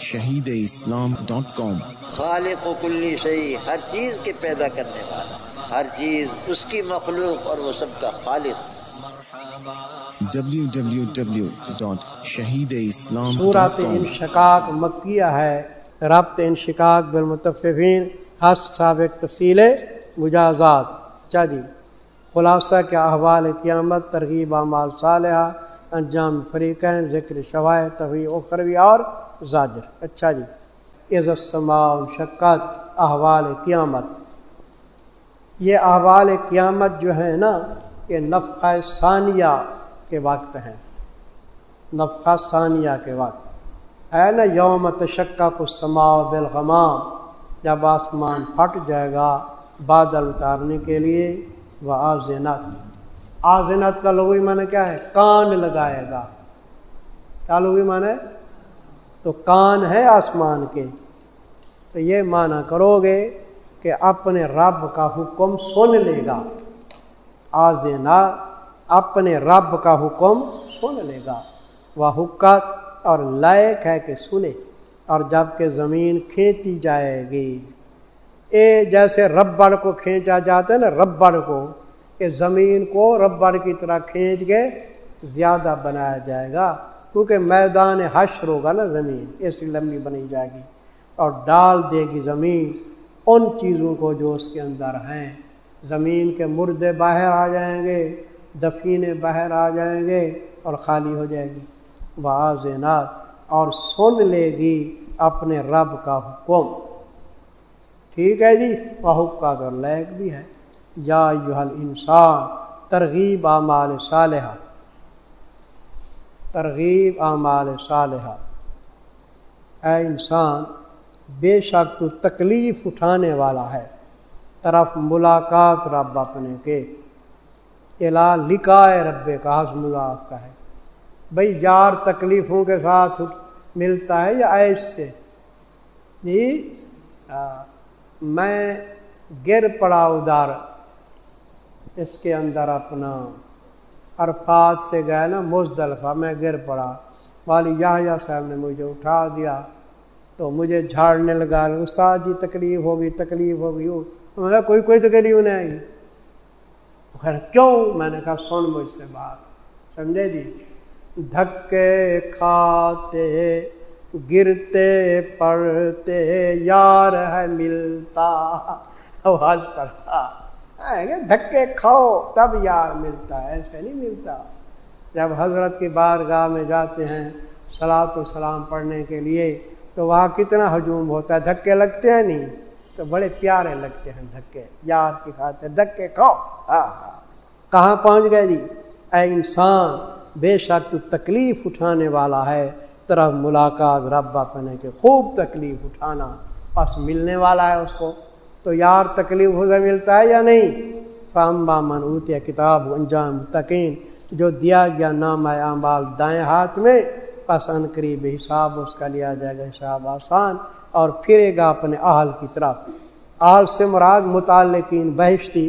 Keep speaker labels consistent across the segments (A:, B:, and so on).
A: شہید اسلام ڈاٹ کام۔
B: خالق و کلی شہی ہر چیز کے پیدا کرنے والا ہر چیز اس کی مخلوق اور وہ سب کا خالق۔
A: www.shahideislam.com
C: صورت انشقاق مکیہ ہے ربط انشقاق بالمتفقین حس سابق تفصیل مجازات۔ چا جی خلاصہ کے احوال قیامت ترغیب اعمال صالحہ انجام فریقین ذکر شوائے طوی اخروی اور زاجر۔ اچھا جی۔ عز السماء شکت احوال قیامت۔ یہ احوال قیامت جو ہے نا، یہ نفقہ ثانیہ کے وقت ہیں۔ نفقہ ثانیہ کے وقت۔ ہے نا، یوم تشکا کو سما بالغمام۔ جب آسمان پھٹ جائے گا بادل اتارنے کے لیے وہ آزینت آزینت کا لغوی معنی کیا ہے؟ کان لگائے گا۔ کیا لغوی معنی تو کان ہے آسمان کے۔ تو یہ معنی کرو گے کہ اپنے رب کا حکم سن لے گا۔ آزینا اپنے رب کا حکم سن لے گا۔ وہ حکت اور لائق ہے کہ سنے اور جبکہ زمین کھینچی جائے گی۔ اے جیسے ربڑ کو کھینچا جاتا ہے نا، ربڑ کو کہ زمین کو ربڑ کی طرح کھینچ کے زیادہ بنایا جائے گا۔ کیونکہ میدان حشر ہوگا نا زمین ایسی لمبی بنی جائے گی۔ اور ڈال دے گی زمین ان چیزوں کو جو اس کے اندر ہیں۔ زمین کے مردے باہر آ جائیں گے، دفینے باہر آ جائیں گے اور خالی ہو جائے گی۔ بعضینات اور سن لے گی اپنے رب کا حکم۔ ٹھیک ہے جی بہت کا تو لیک بھی ہے۔ یا یوحل انسان ترغیب اعمال صالحہ۔ ترغیب اعمال صالحہ۔ اے انسان، بے شک تو تکلیف اٹھانے والا ہے۔ طرف ملاقات رب اپنے کے۔ الا لکھائے رب کا حس ملاق کا ہے۔ بھائی یار تکلیفوں کے ساتھ ملتا ہے یا عیش سے؟ جی میں گر پڑا ادار اس کے اندر اپنا عرفات سے گئے نا، مزدلفہ، میں گر پڑا۔ والی یا صاحب نے مجھے اٹھا دیا۔ تو مجھے جھاڑنے لگا، استاد جی تکلیف ہوگی تکلیف ہوگی۔ میں نے کوئی کوئی تکلیف نہیں۔ آئی خیر کیوں؟ میں نے کہا، سن مجھ سے بات۔ سمجھے جی؟ دھکے کھاتے، گرتے پڑتے یار ہے، ملتا۔ آواز پڑتا دھکے کھاؤ تب یار ملتا ہے، ایسے نہیں ملتا۔ جب حضرت کی بارگاہ میں جاتے ہیں سلاۃ و سلام پڑھنے کے لیے، تو وہاں کتنا ہجوم ہوتا ہے، دھکے لگتے ہیں نہیں؟ تو بڑے پیارے لگتے ہیں دھکے، یار کی خاطر دھکے کھاؤ۔ ہاں ہاں۔ کہاں پہنچ گئے جی؟ اے انسان، بے شک تو تکلیف اٹھانے والا ہے۔ طرف ملاقات رب اپنے کے خوب تکلیف اٹھانا بس ملنے والا ہے اس کو۔ تو یار تکلیف ہو ملتا ہے یا نہیں؟ فام بامن اوتیا کتاب انجام تقین جو دیا گیا نام اعمال دائیں ہاتھ میں پسند قریب حساب اس کا لیا جائے گا حساب آسان، اور پھرے گا اپنے اہل کی طرف۔ آل سے مراد متعلقین بہشتی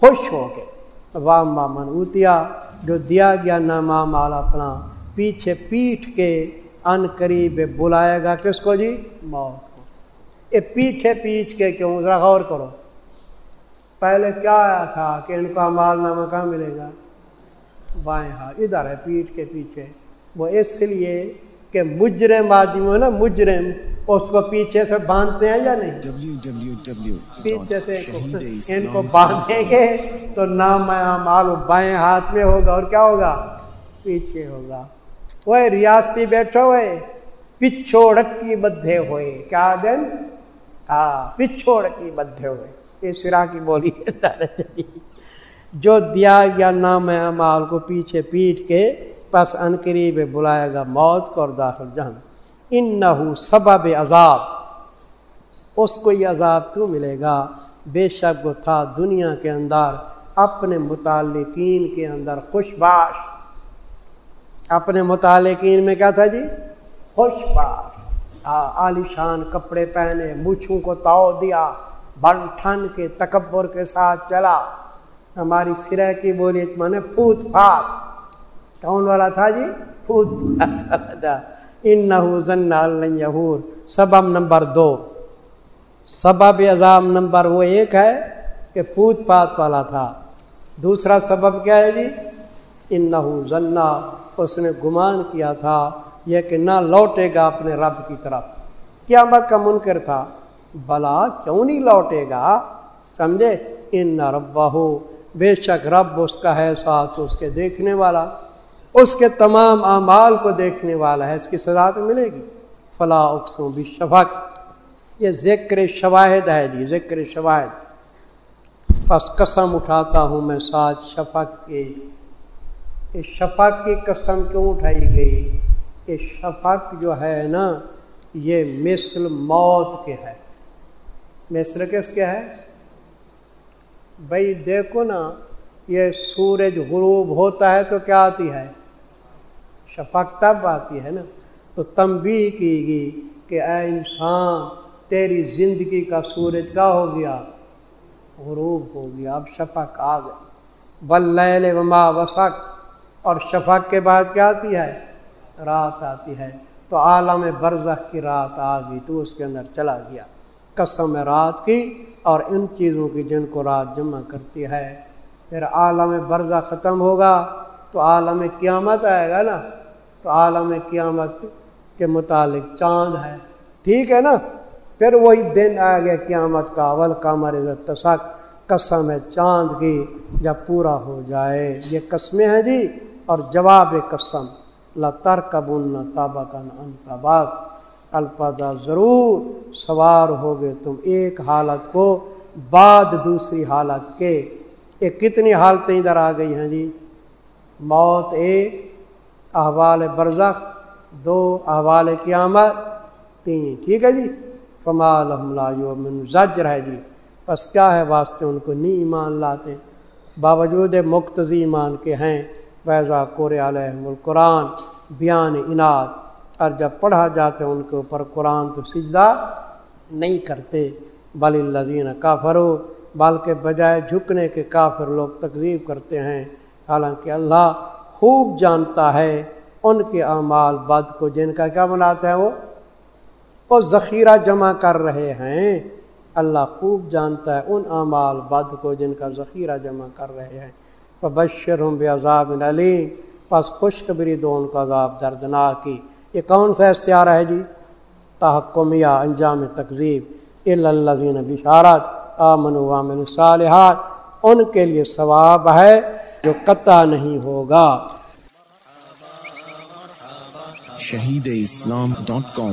C: خوش ہو کے۔ وام من اوتیا، جو دیا گیا ناما مال اپنا پیچھے پیٹھ کے ان قریب بلائے گا، کس کو جی؟ موت۔ یہ پیچھے پیچھ کے کیوں؟ ذرا غور کرو۔ پہلے کیا آیا تھا کہ ان کا مال نامہ کہاں ملے گا؟ بائیں ہاتھ ادھر ہے پیٹھ کے پیچھے۔ وہ اس لیے کہ مجرم آدمی نا، مجرم، اس کو پیچھے سے باندھتے ہیں یا نہیں؟ پیچھے سے ان کو باندھیں گے تو نام مال بائیں ہاتھ میں ہوگا اور کیا ہوگا؟ پیچھے ہوگا۔ وہ ریاستی بیٹھو ہوئے پچھوڑ کی بدھے ہوئے، کیا دن؟ ہاں پچھوڑ کی بدھے ہوئے۔ یہ سرا کی بولی جو دیا گیا نام مال کو پیچھے پیٹ کے، پس ان قریب بلائے گا موت کو اور داخل جہن ان نہ سبب عذاب۔ اس کو یہ عذاب کیوں ملے گا؟ بے شک وہ تھا دنیا کے اندر، اپنے متعلقین کے اندر خوش باش۔ اپنے متعلقین میں کیا تھا جی؟ خوش باش۔ عالیشان کپڑے پہنے، مچھوں کو تاؤ دیا، بن ٹھن کے تکبر کے ساتھ چلا۔ ہماری سرح کی بولی میں نے پھوت پھات کون والا تھا جی؟ خود ان نہ سبب نمبر دو۔ سبب عذاب نمبر وہ ایک ہے کہ پوت پات والا تھا۔ دوسرا سبب کیا ہے جی؟ ان نہ اس نے گمان کیا تھا۔ یہ کہ نہ لوٹے گا اپنے رب کی طرف۔ قیامت کا منکر تھا۔ بلا کیوں نہیں لوٹے گا؟ سمجھے؟ ان نہ ربا ہو بے شک رب اس کا ہے ساتھ اس کے دیکھنے والا۔ اس کے تمام اعمال کو دیکھنے والا ہے، اس کی سزا تو ملے گی۔ فلاں اقسوں بھی شفق یہ ذکر شواہد ہے جی ذکر شواہد۔ بس قسم اٹھاتا ہوں میں ساتھ شفق کے۔ شفق کی قسم کیوں اٹھائی گئی؟ یہ شفق جو ہے نا، یہ مثل موت کے ہے۔ مثل کس کے ہے؟ بھائی دیکھو نا، یہ سورج غروب ہوتا ہے تو کیا آتی ہے؟ شفق تب آتی ہے نا۔ تو تمبی کی گئی کہ اے انسان، تیری زندگی کا سورج کا ہو گیا؟ غروب ہو گیا، اب شفق آ گئے بل وما وسق، اور شفق کے بعد کیا آتی ہے؟ رات آتی ہے تو عالم برزخ کی رات آ گئی تو اس کے اندر چلا گیا۔ قسم رات کی اور ان چیزوں کی جن کو رات جمع کرتی ہے۔ پھر عالم برزہ ختم ہوگا تو عالم قیامت آئے گا نا۔ تو عالم قیامت کے متعلق چاند ہے۔ ٹھیک ہے نا؟ پھر وہی دن آ گیا قیامت کا۔ اول کا عزت تسک قسم ہے چاند کی جب پورا ہو جائے۔ یہ قسمیں ہیں جی اور جواب قسم۔ لر کبن تابقن انتباق الپدہ ضرور سوار ہوگے تم ایک حالت کو بعد دوسری حالت کے۔ یہ کتنی حالتیں ادھر آ گئی ہیں جی؟ موت ایک، احوال برزخ، دو، احوال قیامت، تین۔ ٹھیک ہے جی؟ کمال من زجر ہے جی۔ بس کیا ہے واسطے ان کو نہیں ایمان لاتے؟ باوجود مقتضی ایمان کے ہیں۔ ویزا کور علیہ القرآن، بیان انعد اور جب پڑھا جاتے ان کے اوپر قرآن تو سجدہ نہیں کرتے۔ بل الزین کافرو بلکہ بجائے جھکنے کے کافر لوگ تقریب کرتے ہیں۔ حالانکہ اللہ خوب جانتا ہے ان کے اعمال بد کو، جن کا کیا بناتے ہیں وہ؟ وہ ذخیرہ جمع کر رہے ہیں۔ اللہ خوب جانتا ہے ان اعمال بد کو، جن کا ذخیرہ جمع کر رہے ہیں۔ بشر ہوں بے عذاب علی بس خوشخبری دو ان کا عذاب دردناک کی یہ کون سا اختیار ہے جی؟ تحکم یا انجام تقزیب الزین بشارت آمن وامن صالحات ان کے لیے ثواب ہے جو قطع نہیں ہوگا۔
A: شہید اسلام ڈاٹ کام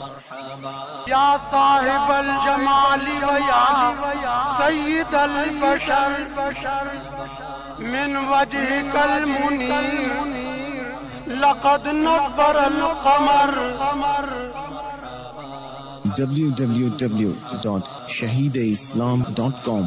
D: یا صاحب الجمال و یا سید البشر، من وجه کل منیر لقد نظر القمر۔
A: www.shahideislam.com